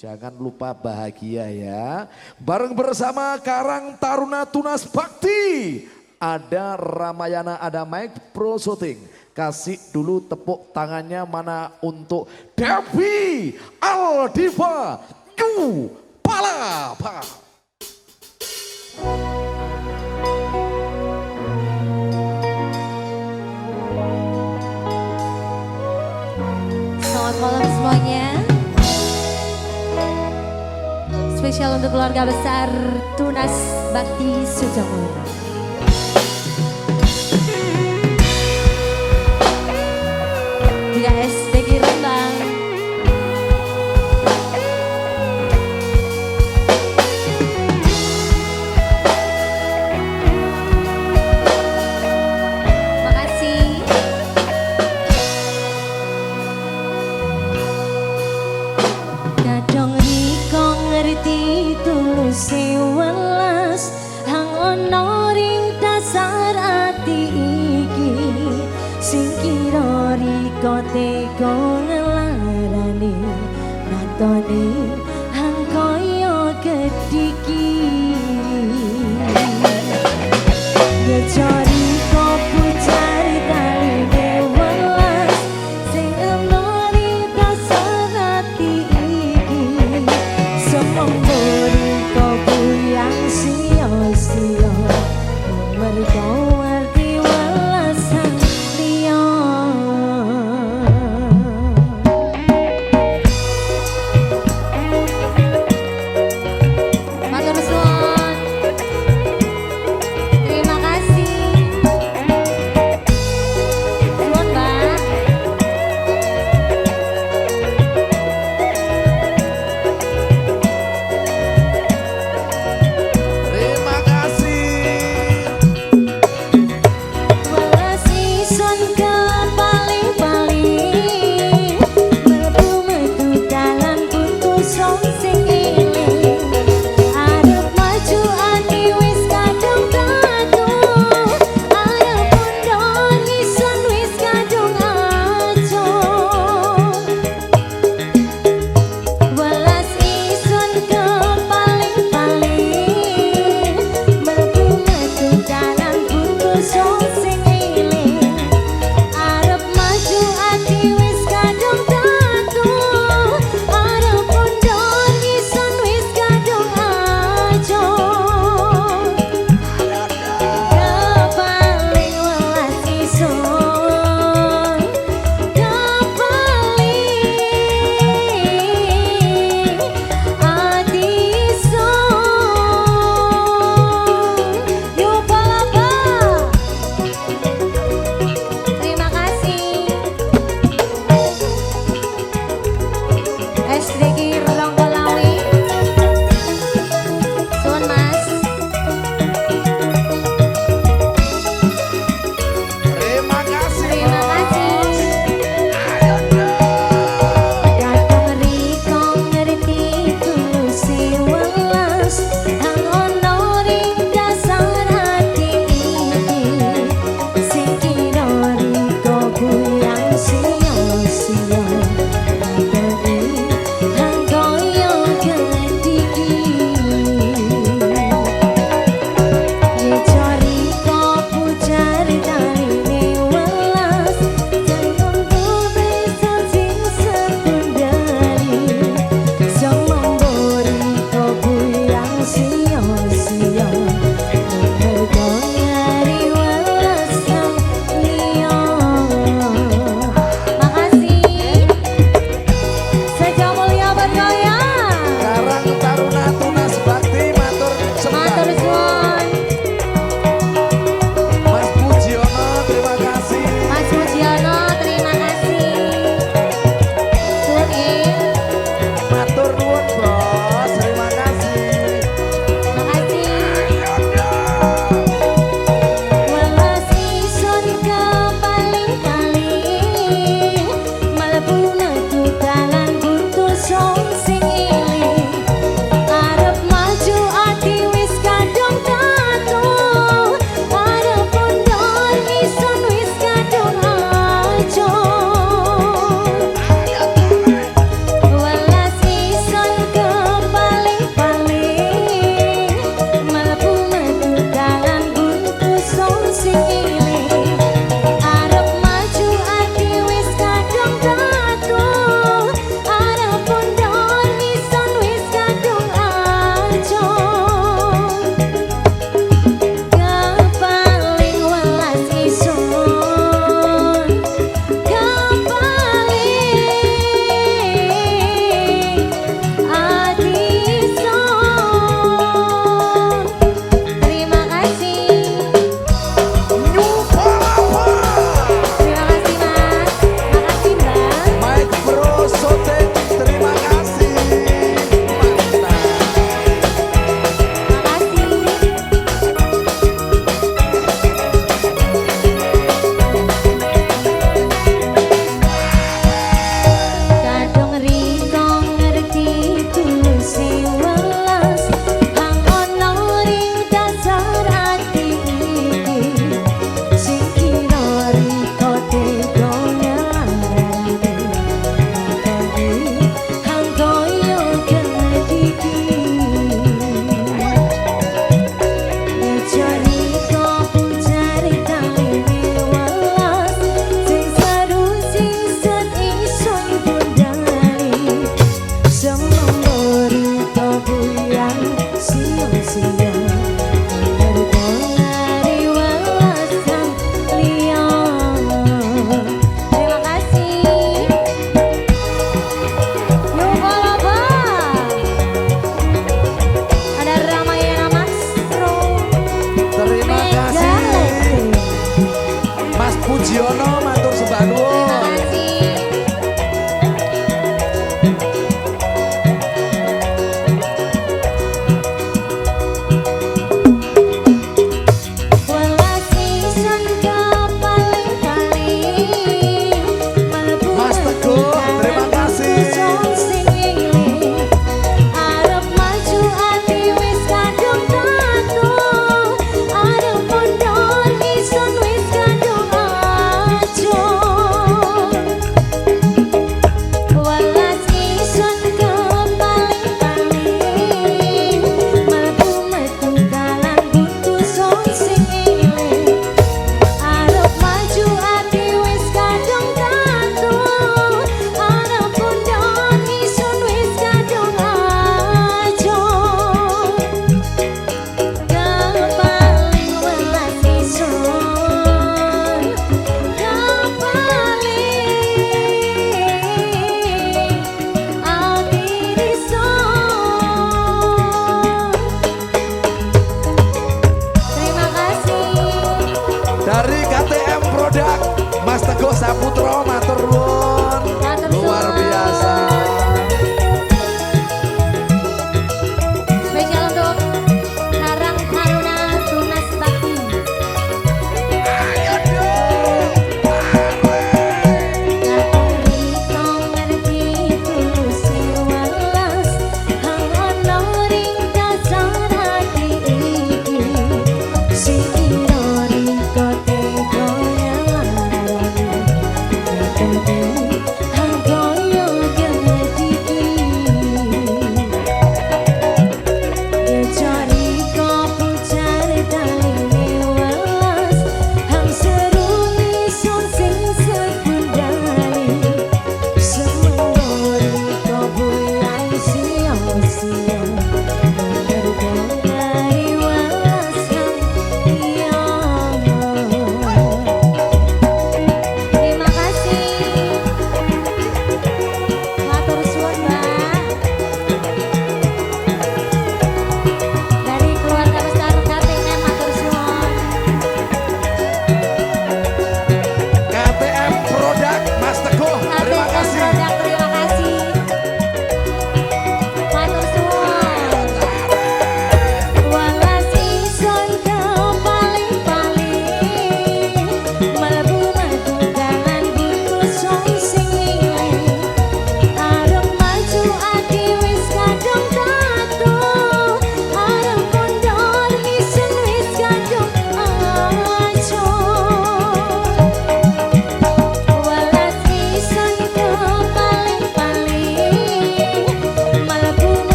Jangan lupa bahagia ya. Bareng bersama Karang Taruna Tunas Bakti. Ada Ramayana, ada Mike Pro Shooting. Kasih dulu tepuk tangannya mana untuk Devi Aldiva Yu Palapa. Selamat malam semuanya. spesial untuk keluarga besar Tunas Bakti Sujomo. ati tulus welas hang ana ring dasar ati iki. Sing kira riko tega ngelarani matane.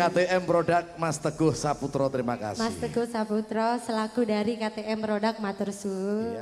KTM Produk Mas Teguh Saputro terima kasih. Mas Teguh Saputra selaku dari KTM Produk Matur Suwun.